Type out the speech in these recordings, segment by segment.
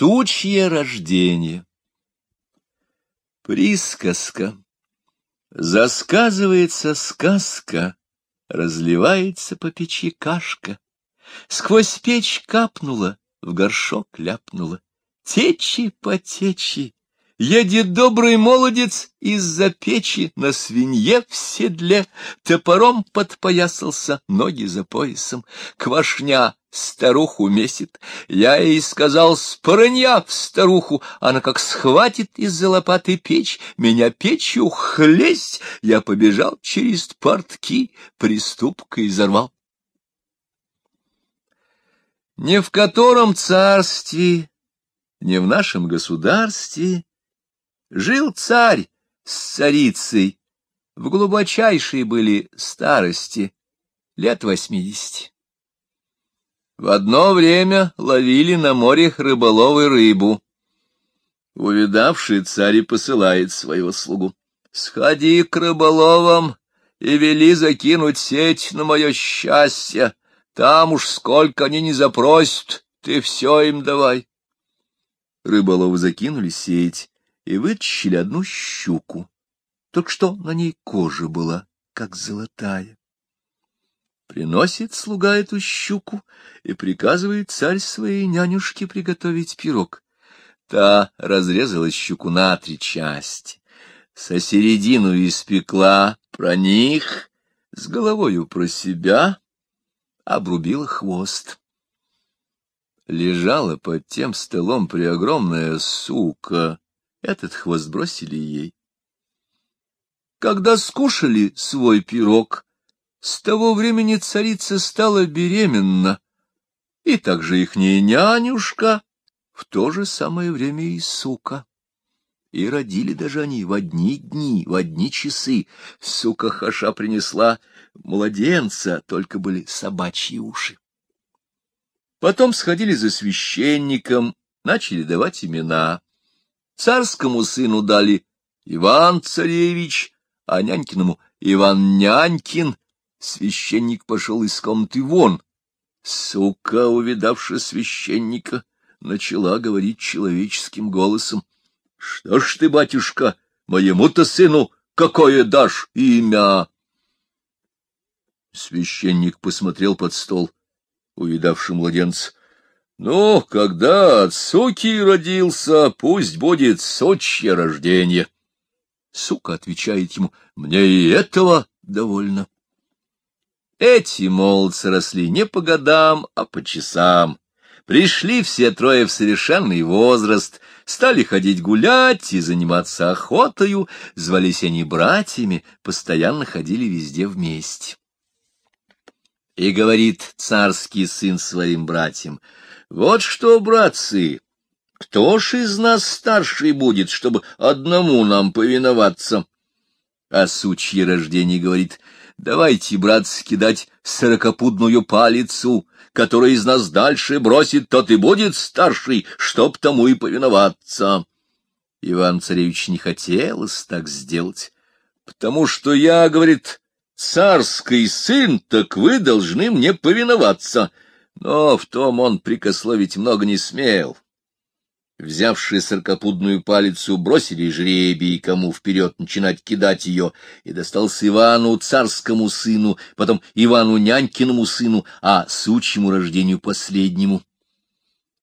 Сучье рождение. Присказка. Засказывается сказка, разливается по печи кашка. Сквозь печь капнула, в горшок ляпнула. Течи по течи, Едет добрый молодец из-за печи на свинье в седле, топором подпоясался, ноги за поясом, квашня старуху месит. Я ей сказал, споронья в старуху, она как схватит из-за лопаты печь, меня печью хлесть, я побежал через портки, приступкой изорвал. Не в котором царстве, не в нашем государстве, Жил царь с царицей, в глубочайшей были старости, лет восьмидесяти. В одно время ловили на море рыболовы рыбу. Увидавший царь посылает своего слугу. «Сходи к рыболовам и вели закинуть сеть на мое счастье. Там уж сколько они не запросят, ты все им давай». Рыболовы закинули сеть, и вытащили одну щуку. Только что на ней кожа была, как золотая. Приносит слуга эту щуку и приказывает царь своей нянюшке приготовить пирог. Та разрезала щуку на три части, со середину испекла про них, с головою про себя, обрубила хвост. Лежала под тем столом преогромная сука, этот хвост бросили ей. Когда скушали свой пирог, с того времени царица стала беременна, и также ихняя нянюшка, в то же самое время и сука. И родили даже они в одни дни, в одни часы. Сука Хаша принесла младенца, только были собачьи уши. Потом сходили за священником, начали давать имена. Царскому сыну дали Иван-царевич, а нянькиному Иван-нянькин. Священник пошел из комнаты вон. Сука, увидавши священника, начала говорить человеческим голосом. — Что ж ты, батюшка, моему-то сыну какое дашь имя? Священник посмотрел под стол, увидавший младенца. Ну, когда от суки родился, пусть будет сочье рождение. Сука отвечает ему, мне и этого довольно. Эти молодцы росли не по годам, а по часам. Пришли все трое в совершенный возраст, стали ходить гулять и заниматься охотою, звались они братьями, постоянно ходили везде вместе. И говорит царский сын своим братьям — вот что, братцы, кто ж из нас старший будет, чтобы одному нам повиноваться? А сучье рождение говорит, давайте, братцы, кидать сорокопудную палицу, который из нас дальше бросит, тот и будет старший, чтоб тому и повиноваться. Иван-царевич не хотелось так сделать, потому что я, говорит, царский сын, так вы должны мне повиноваться, но в том он прикословить много не смел. Взявшие сорокопудную палицу, бросили жребий, кому вперед начинать кидать ее, и достался Ивану, царскому сыну, потом Ивану, нянькиному сыну, а сучьему рождению последнему.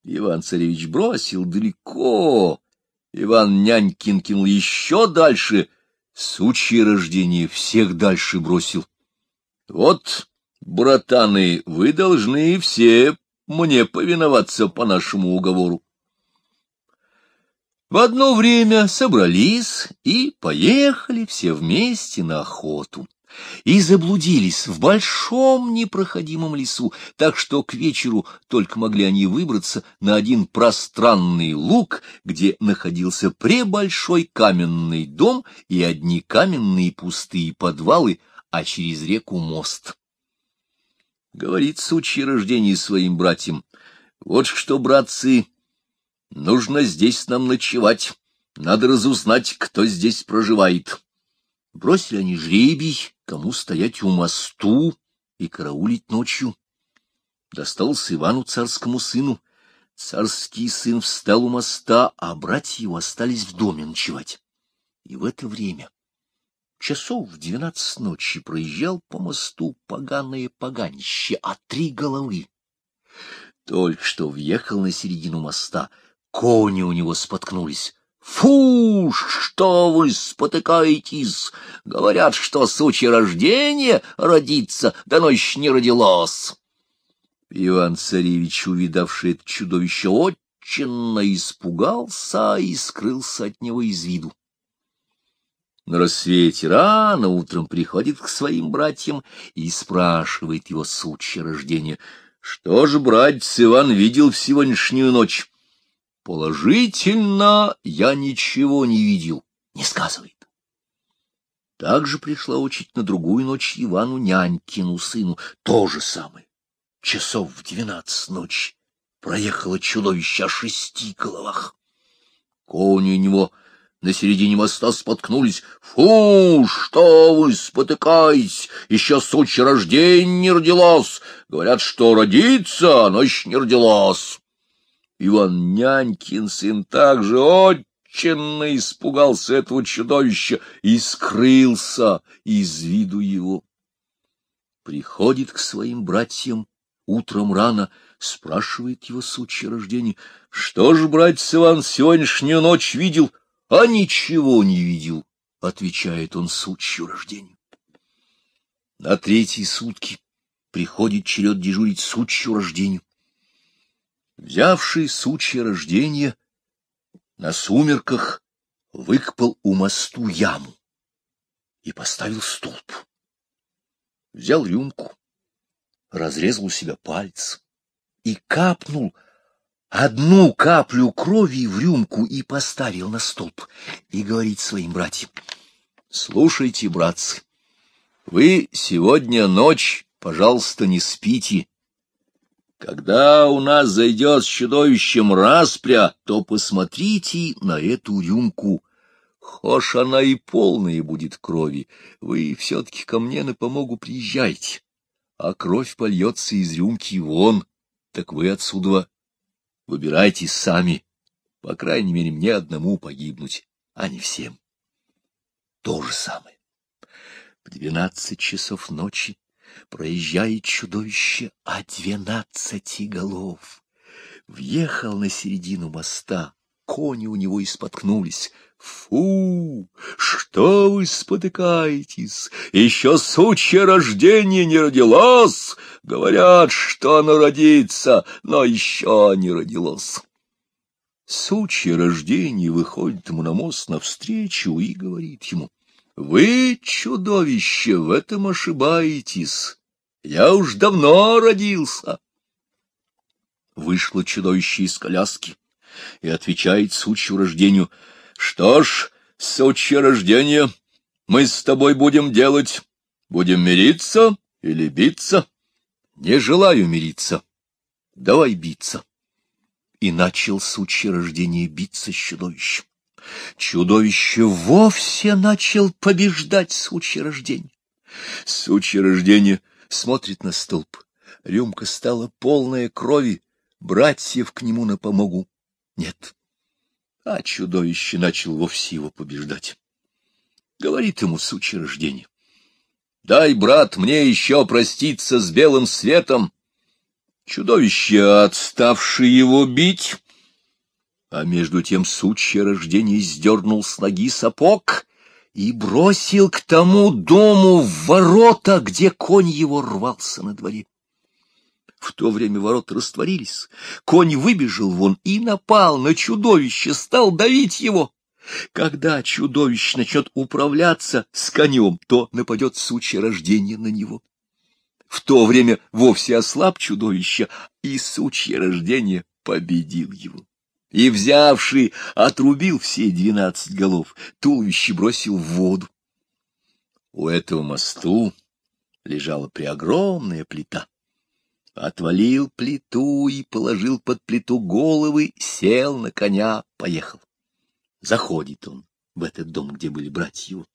Иван-царевич бросил далеко, Иван Нянькин кинул еще дальше, сучье рождение всех дальше бросил. Вот Братаны, вы должны все мне повиноваться по нашему уговору. В одно время собрались и поехали все вместе на охоту. И заблудились в большом непроходимом лесу, так что к вечеру только могли они выбраться на один пространный луг, где находился пребольшой каменный дом и одни каменные пустые подвалы, а через реку мост говорит сучье рождение своим братьям. Вот что, братцы, нужно здесь нам ночевать. Надо разузнать, кто здесь проживает. Бросили они жребий, кому стоять у мосту и караулить ночью. Достался Ивану царскому сыну. Царский сын встал у моста, а братья его остались в доме ночевать. И в это время, часов в двенадцать ночи, проезжал по мосту поганое поганище, а три головы. Только что въехал на середину моста, кони у него споткнулись. Фу, что вы спотыкаетесь? Говорят, что сучье рождение родится, да но еще не родилось. Иван-царевич, увидавший это чудовище, очень испугался и скрылся от него из виду. На рассвете рано утром приходит к своим братьям и спрашивает его сучье рождение. Что же, братец Иван видел в сегодняшнюю ночь? Положительно, я ничего не видел, не сказывает. Также пришла очередь на другую ночь Ивану Нянькину сыну, то же самое часов в двенадцать ночи проехало чудовище о шести головах. Кони у него на середине моста споткнулись. «Фу, что вы спотыкаетесь? Еще сучье рождение не родилось. Говорят, что родится, но еще не родилось». Иван Нянькин сын также очень испугался этого чудовища и скрылся из виду его. Приходит к своим братьям утром рано, спрашивает его сучье рождение. — Что ж, братец Иван, сегодняшнюю ночь видел? — А ничего не видел, — отвечает он сучью рождению. На третьи сутки приходит черед дежурить сучью рождению. Взявший сучье рождение, на сумерках выкопал у мосту яму и поставил столб. Взял рюмку, разрезал у себя палец и капнул одну каплю крови в рюмку и поставил на столб, и говорит своим братьям, «Слушайте, братцы, вы сегодня ночь, пожалуйста, не спите. Когда у нас зайдет с чудовищем распря, то посмотрите на эту рюмку. Хошь она и полная будет крови, вы все-таки ко мне на помогу приезжайте а кровь польется из рюмки вон, так вы отсюда выбирайте сами, по крайней мере, мне одному погибнуть, а не всем. То же самое. В двенадцать часов ночи проезжает чудовище о двенадцати голов. Въехал на середину моста, кони у него и споткнулись. Фу! Что вы спотыкаетесь? Еще сучье рождение не родилось! Говорят, что оно родится, но еще не родилось. Сучье рождение выходит ему на мост навстречу и говорит ему, «Вы, чудовище, в этом ошибаетесь. Я уж давно родился». Вышло чудовище из коляски и отвечает сучью рождению, «Что ж, сучье рождение, мы с тобой будем делать? Будем мириться или биться?» «Не желаю мириться. Давай биться». И начал сучье рождение биться с чудовищем. Чудовище вовсе начал побеждать сучье рождение. Сучье рождение смотрит на столб. Рюмка стала полная крови, братьев к нему на помогу нет. А чудовище начал вовсе его побеждать. Говорит ему сучье рождение. Дай, брат, мне еще проститься с белым светом. Чудовище, отставшее его бить, а между тем сучье рождение сдернул с ноги сапог и бросил к тому дому в ворота, где конь его рвался на дворе. В то время ворота растворились. Конь выбежал вон и напал на чудовище, стал давить его. Когда чудовище начнет управляться с конем, то нападет сучье рождение на него. В то время вовсе ослаб чудовище, и сучье рождение победил его. И, взявший, отрубил все двенадцать голов, туловище бросил в воду. У этого мосту лежала преогромная плита отвалил плиту и положил под плиту головы, сел на коня, поехал. Заходит он в этот дом, где были братья его.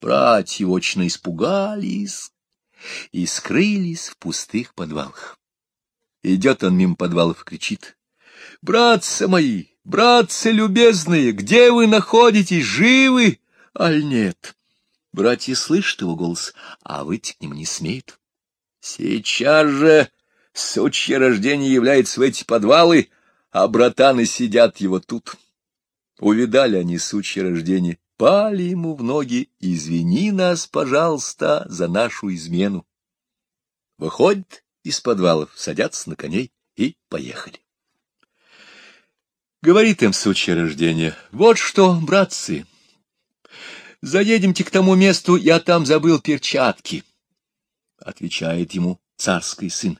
Братья очень испугались и скрылись в пустых подвалах. Идет он мимо подвалов и кричит. Братцы мои, братцы любезные, где вы находитесь, живы, аль нет? Братья слышат его голос, а выйти к нему не смеют. Сейчас же сучье рождение является в эти подвалы, а братаны сидят его тут. Увидали они сучье рождение, пали ему в ноги, извини нас, пожалуйста, за нашу измену. Выходят из подвалов, садятся на коней и поехали. Говорит им сучье рождение, вот что, братцы, заедемте к тому месту, я там забыл перчатки. Отвечает ему царский сын.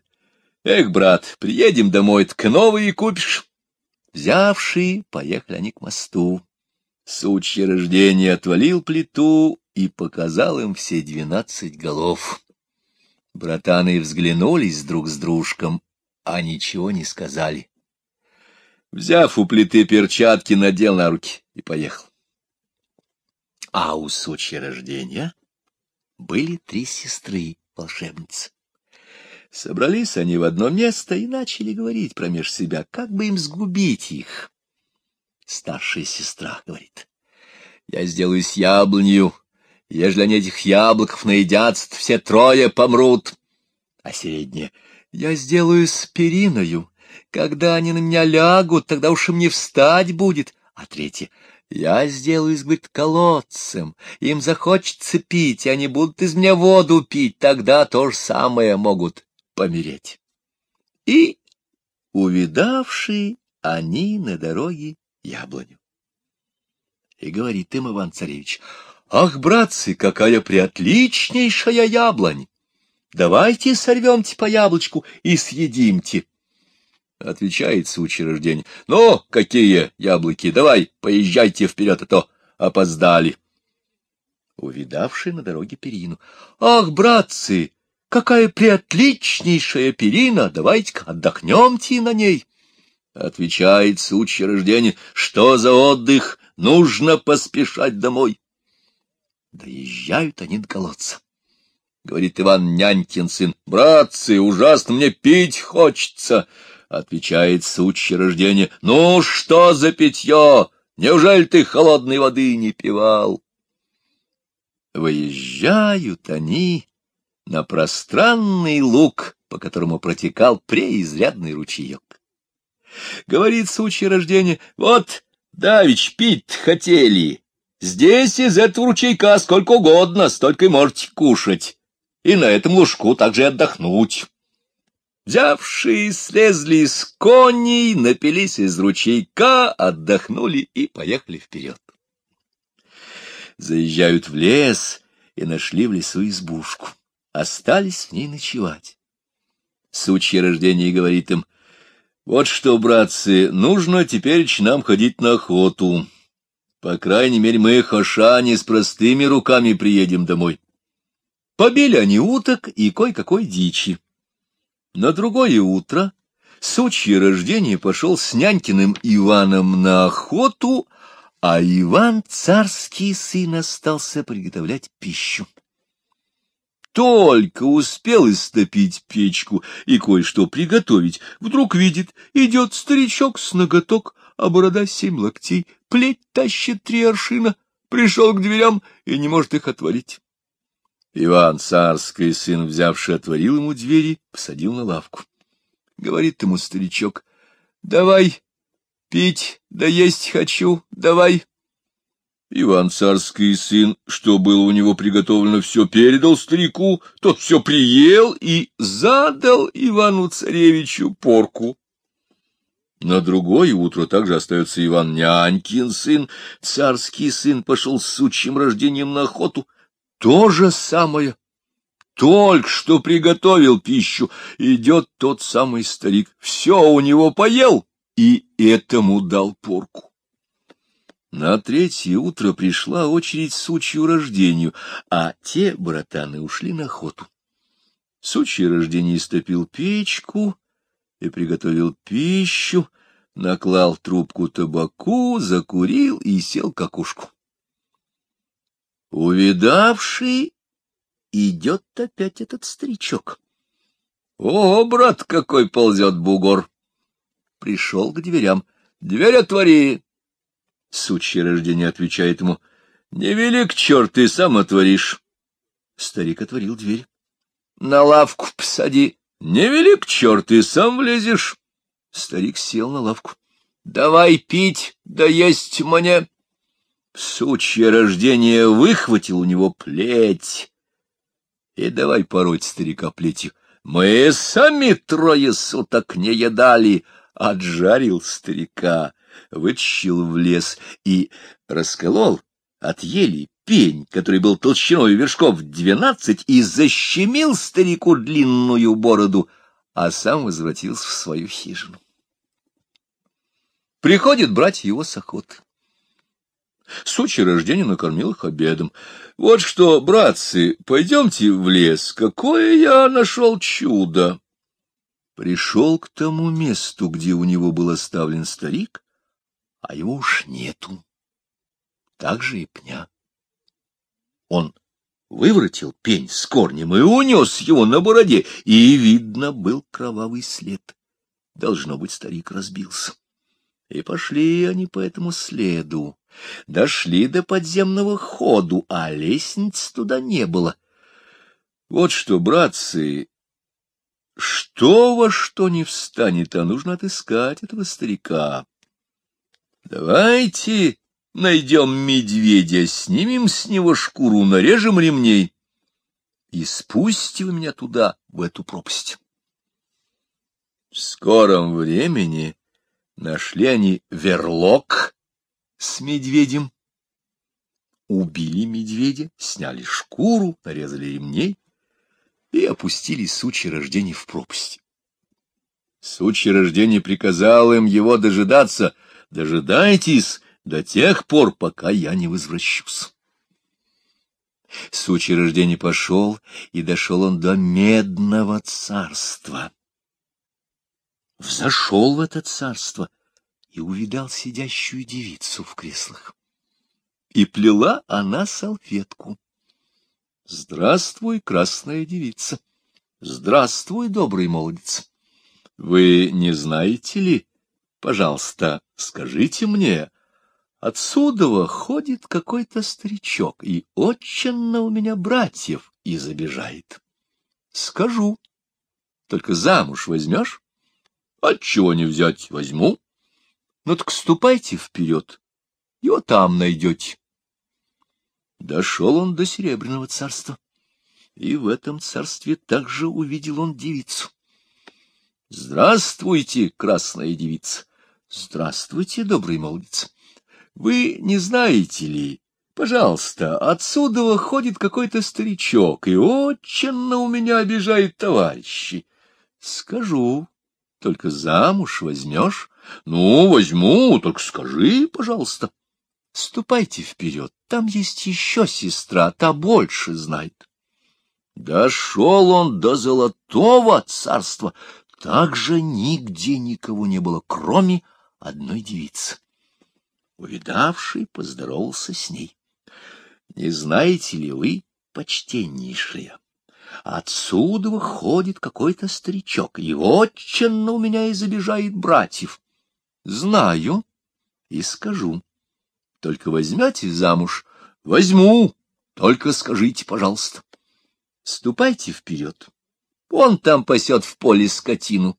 Эх, брат, приедем домой, так новые купишь. Взявшие, поехали они к мосту. Сучье рождение отвалил плиту и показал им все двенадцать голов. Братаны взглянулись друг с дружком, а ничего не сказали. Взяв у плиты перчатки, надел на руки и поехал. А у сучья рождения были три сестры-волшебницы. Собрались они в одно место и начали говорить промеж себя, как бы им сгубить их. Старшая сестра говорит, я сделаю с яблонью, ежели они этих яблоков наедятся, все трое помрут. А средняя, я сделаю с периною, когда они на меня лягут, тогда уж им не встать будет. А третья, я сделаю, говорит, колодцем, им захочется пить, и они будут из меня воду пить, тогда то же самое могут помереть. И, увидавший, они на дороге яблоню. И говорит им Иван-царевич, «Ах, братцы, какая приотличнейшая яблонь! Давайте сорвемте по яблочку и съедимте!» Отвечает сучий рождение, «Ну, какие яблоки, давай, поезжайте вперед, а то опоздали!» Увидавший на дороге перину, «Ах, братцы, Какая приотличнейшая перина! Давайте-ка отдохнемте на ней. Отвечает сучье рождение. Что за отдых? Нужно поспешать домой. Доезжают они до колодца. Говорит Иван Нянькин сын. Братцы, ужасно мне пить хочется. Отвечает сучье рождение. Ну, что за питье? Неужели ты холодной воды не пивал? Выезжают они на пространный луг, по которому протекал преизрядный ручеек. Говорит сучье рождение, вот, давич, пить хотели. Здесь из этого ручейка сколько угодно, столько и можете кушать. И на этом лужку также отдохнуть. Взявшие слезли с коней, напились из ручейка, отдохнули и поехали вперед. Заезжают в лес и нашли в лесу избушку остались в ней ночевать. Сучье рождение говорит им, «Вот что, братцы, нужно теперь нам ходить на охоту. По крайней мере, мы, хошане, с простыми руками приедем домой». Побили они уток и кой-какой дичи. На другое утро сучье рождение пошел с нянькиным Иваном на охоту, а Иван, царский сын, остался приготовлять пищу только успел истопить печку и кое-что приготовить, вдруг видит, идет старичок с ноготок, а борода семь локтей, плеть тащит три аршина, пришел к дверям и не может их отворить. Иван, царский сын, взявший, отворил ему двери, посадил на лавку. Говорит ему старичок, — Давай пить, да есть хочу, давай. Иван царский сын, что было у него приготовлено, все передал старику, тот все приел и задал Ивану царевичу порку. На другое утро также остается Иван нянькин сын, царский сын пошел с сучьим рождением на охоту. То же самое. Только что приготовил пищу, идет тот самый старик, все у него поел и этому дал порку. На третье утро пришла очередь сучью рождению, а те братаны ушли на охоту. Сучье рождение истопил печку и приготовил пищу, наклал трубку табаку, закурил и сел к окушку. Увидавший, идет опять этот старичок. О, брат, какой ползет бугор! пришел к дверям. — Дверь отвори! Сучье рождение отвечает ему. — Не велик черт, ты сам отворишь. Старик отворил дверь. — На лавку посади. — Не велик черт, ты сам влезешь. Старик сел на лавку. — Давай пить, да есть мне. Сучье рождение выхватил у него плеть. И давай пороть старика плетью. Мы сами трое суток не едали, отжарил старика, вытащил в лес и расколол от ели пень, который был толщиной вершков двенадцать, и защемил старику длинную бороду, а сам возвратился в свою хижину. Приходит брать его с охоты. Сучий рождения накормил их обедом. Вот что, братцы, пойдемте в лес. Какое я нашел чудо! Пришел к тому месту, где у него был оставлен старик, а его уж нету. Так же и пня. Он выворотил пень с корнем и унес его на бороде, и, видно, был кровавый след. Должно быть, старик разбился. И пошли они по этому следу. Дошли до подземного ходу, а лестниц туда не было. Вот что, братцы, что во что не встанет, а нужно отыскать этого старика. Давайте найдем медведя, снимем с него шкуру, нарежем ремней и спустим меня туда, в эту пропасть. В скором времени нашли они верлок с медведем. Убили медведя, сняли шкуру, нарезали ремней и опустили сучье рождение в пропасть. Сучье рождение приказал им его дожидаться. Дожидайтесь до тех пор, пока я не возвращусь. Сучье рождение пошел, и дошел он до медного царства. Взошел в это царство и увидал сидящую девицу в креслах. И плела она салфетку. Здравствуй, красная девица! Здравствуй, добрый молодец! Вы не знаете ли, пожалуйста, скажите мне, отсюда ходит какой-то старичок и очень у меня братьев и забежает. Скажу. Только замуж возьмешь? Отчего не взять, возьму. Ну так ступайте вперед, его там найдете. Дошел он до Серебряного царства, и в этом царстве также увидел он девицу. Здравствуйте, красная девица! Здравствуйте, добрый молодец! Вы не знаете ли, пожалуйста, отсюда ходит какой-то старичок и очень у меня обижает товарищи. Скажу, только замуж возьмешь? Ну, возьму, только скажи, пожалуйста. Ступайте вперед, там есть еще сестра, та больше знает. Дошел он до золотого царства, так же нигде никого не было, кроме одной девицы. Увидавший поздоровался с ней. Не знаете ли вы, почтеннейшая, отсюда выходит какой-то старичок, и очень у меня и забежает братьев. Знаю и скажу. Только возьмете замуж? Возьму. Только скажите, пожалуйста. Ступайте вперед. Он там пасет в поле скотину.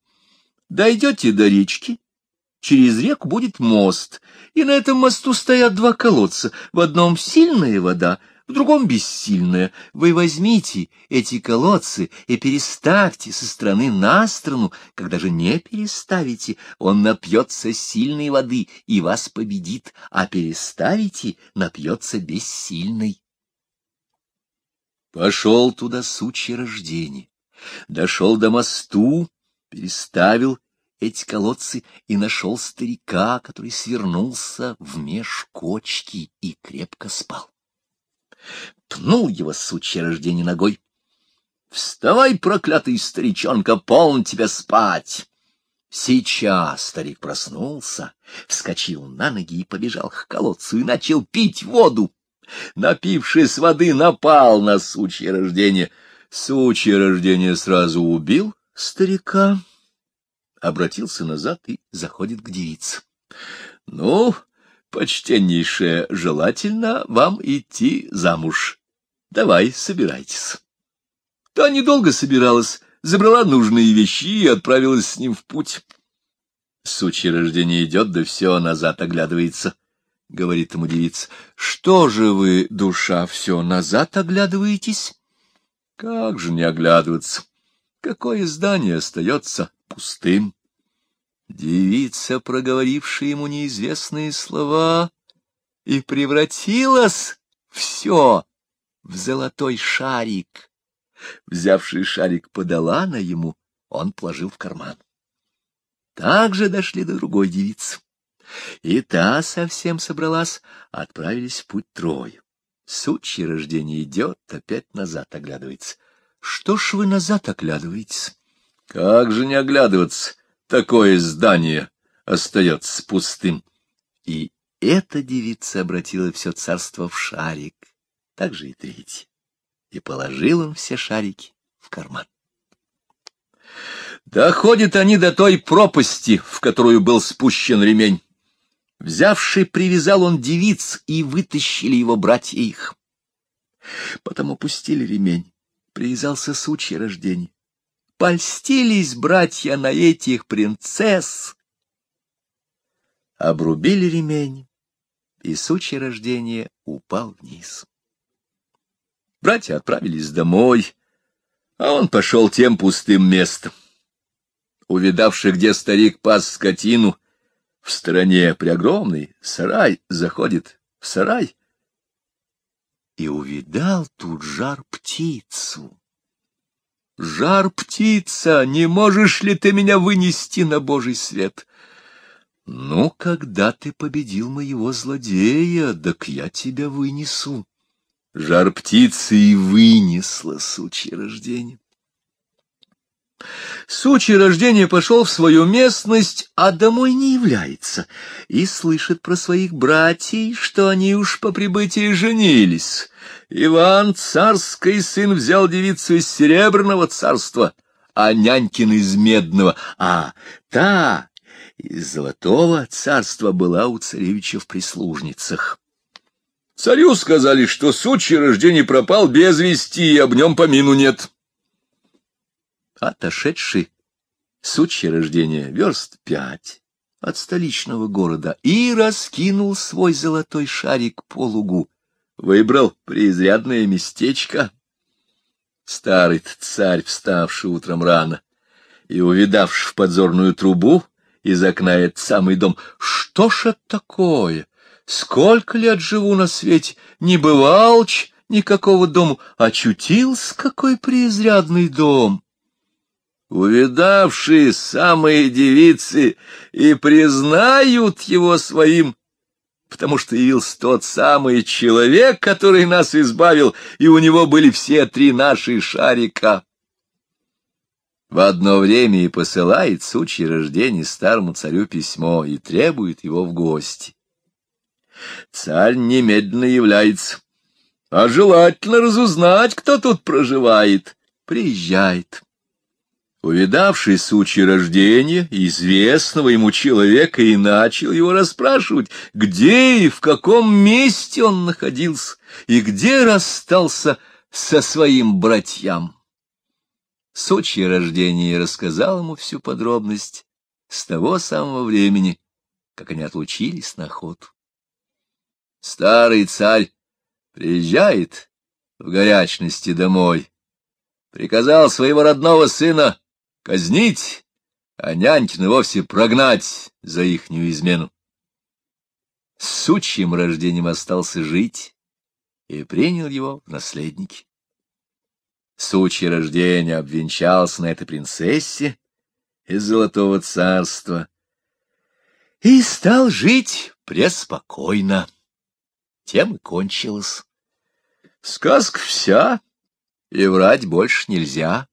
Дойдете до речки, через реку будет мост, и на этом мосту стоят два колодца. В одном сильная вода, в другом бессильное. Вы возьмите эти колодцы и переставьте со стороны на сторону. Когда же не переставите, он напьется сильной воды и вас победит, а переставите, напьется бессильной. Пошел туда сучье рождение, дошел до мосту, переставил эти колодцы и нашел старика, который свернулся в меж кочки и крепко спал пнул его сучье рождение ногой. — Вставай, проклятый старичонка, полн тебя спать! Сейчас старик проснулся, вскочил на ноги и побежал к колодцу и начал пить воду. Напившись воды, напал на сучье рождение. Сучье рождение сразу убил старика, обратился назад и заходит к девице. — Ну, почтеннейшая, желательно вам идти замуж. Давай, собирайтесь. Та недолго собиралась, забрала нужные вещи и отправилась с ним в путь. Сучье рождение идет, да все назад оглядывается, — говорит ему девица. — Что же вы, душа, все назад оглядываетесь? — Как же не оглядываться? Какое здание остается пустым? Девица, проговорившая ему неизвестные слова, и превратилась все в золотой шарик. Взявший шарик подала на ему, он положил в карман. Также дошли до другой девицы. И та совсем собралась, отправились в путь трое. Сучье рождение идет, опять назад оглядывается. Что ж вы назад оглядываетесь? Как же не оглядываться? Такое здание остается пустым. И эта девица обратила все царство в шарик, так же и третий. И положил он все шарики в карман. Доходят они до той пропасти, в которую был спущен ремень. Взявший, привязал он девиц, и вытащили его братья их. Потом опустили ремень, привязался сучье рождение. Польстились братья на этих принцесс. Обрубили ремень, и сучье рождение упал вниз. Братья отправились домой, а он пошел тем пустым местом. Увидавший, где старик пас скотину, в стороне при огромный сарай заходит в сарай и увидал тут жар птицу. Жар птица, не можешь ли ты меня вынести на божий свет? Ну, когда ты победил моего злодея, так я тебя вынесу. Жар птицы и вынесла сучье рождение. Сучий рождение пошел в свою местность, а домой не является, и слышит про своих братьев, что они уж по прибытии женились. Иван, царский сын, взял девицу из серебряного царства, а нянькин из медного, а та из золотого царства была у царевича в прислужницах. Царю сказали, что сучий рождение пропал без вести, и об нем помину нет отошедший сучье рождение верст пять от столичного города и раскинул свой золотой шарик по лугу. Выбрал преизрядное местечко. Старый царь, вставший утром рано и увидавший в подзорную трубу из окна этот самый дом, что ж это такое? Сколько лет живу на свете, не бывал ч никакого дому, очутился какой преизрядный дом увидавшие самые девицы, и признают его своим, потому что явился тот самый человек, который нас избавил, и у него были все три наши шарика. В одно время и посылает сучье рождение старому царю письмо и требует его в гости. Царь немедленно является, а желательно разузнать, кто тут проживает. Приезжает увидавший сучье рождения, известного ему человека, и начал его расспрашивать, где и в каком месте он находился, и где расстался со своим братьям. Сучье рождение рассказал ему всю подробность с того самого времени, как они отлучились на охоту. Старый царь приезжает в горячности домой, приказал своего родного сына казнить, а нянькина вовсе прогнать за ихнюю измену. С сучьим рождением остался жить и принял его в наследники. Сучье рождение обвенчался на этой принцессе из Золотого Царства и стал жить преспокойно. Тем и кончилось. Сказка вся, и врать больше нельзя.